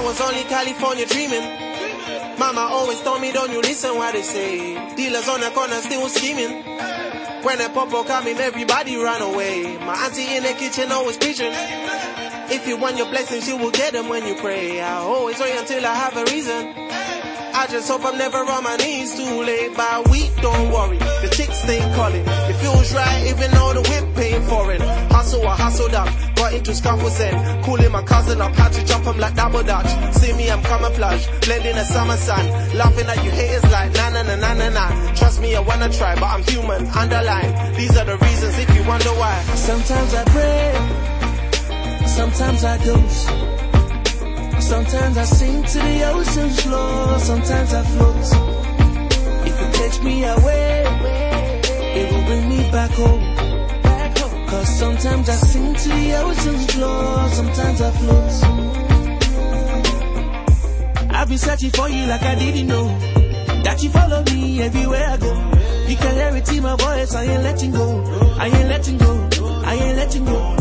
was only California dreaming. Mama always told me, don't you listen what they say. Dealers on the corner still scheming. When the popo coming, everybody run away. My auntie in the kitchen always preaching. If you want your blessings, you will get them when you pray. I always wait until I have a reason. I just hope I'm never on my knees too late. But we don't worry, the chicks stay calling. It feels right even though the whip paying for it. Hustle, I hustled up, got into scuffles and cooling my cousin up. Had to jump him like double dutch. See me, I'm camouflage, blending the summer sun. Laughing at you haters like na na na na na na. Trust me, I wanna try, but I'm human. Underline, these are the reasons if you wonder why. Sometimes I pray, sometimes I doze. Sometimes I sink to the ocean floor, sometimes I float. If it takes me away, will bring me back home. Cause sometimes I sink to the ocean's floor, sometimes I float. I've been searching for you like I didn't know. That you follow me everywhere I go. You can hear it in my voice, I ain't letting go. I ain't letting go, I ain't letting go.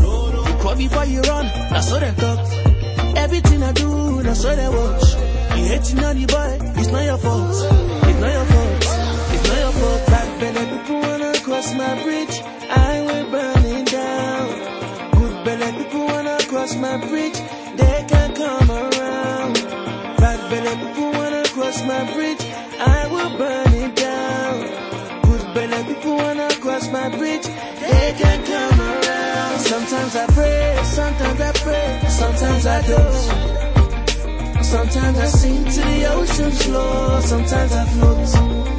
You call before you run, that's what I thought. Everything I do, that's what I watch. You hating on the boy, it's not your fault. It's not your fault. Cross my bridge, they can come around. Black belly people wanna cross my bridge, I will burn it down. Good belly people wanna cross my bridge, they can come around. Sometimes I pray, sometimes I pray, sometimes I doze. Sometimes I sink to the ocean's floor, sometimes I float.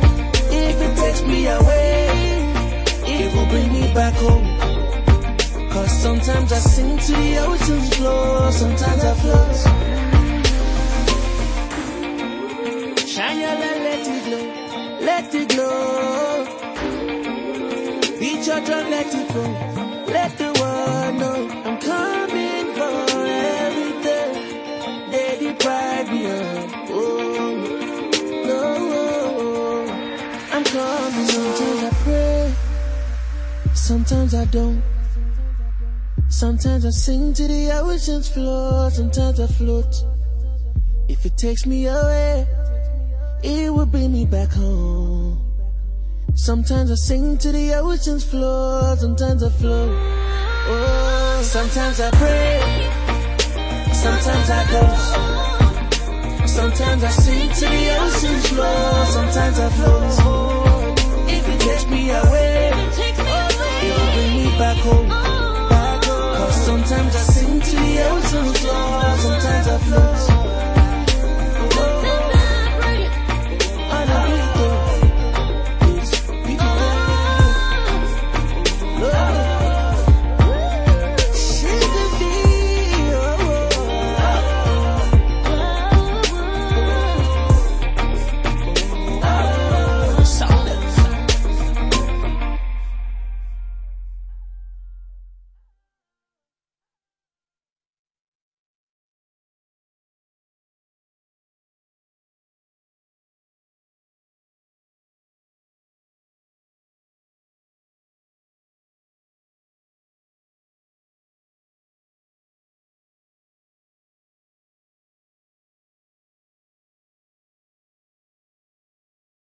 Sometimes I sing to the ocean's floor, sometimes I float. Shine your light, let it glow, let it glow. Beat your drum, let it go, let the world know I'm coming for everything they deprive me of. Oh, no, I'm coming. Sometimes I pray, sometimes I don't. Sometimes I sing to the ocean's floor, sometimes I float. If it takes me away, it will bring me back home. Sometimes I sing to the ocean's floor, sometimes I float. Oh, sometimes I pray, sometimes I doze. Sometimes I sing to the ocean's floor, sometimes I float.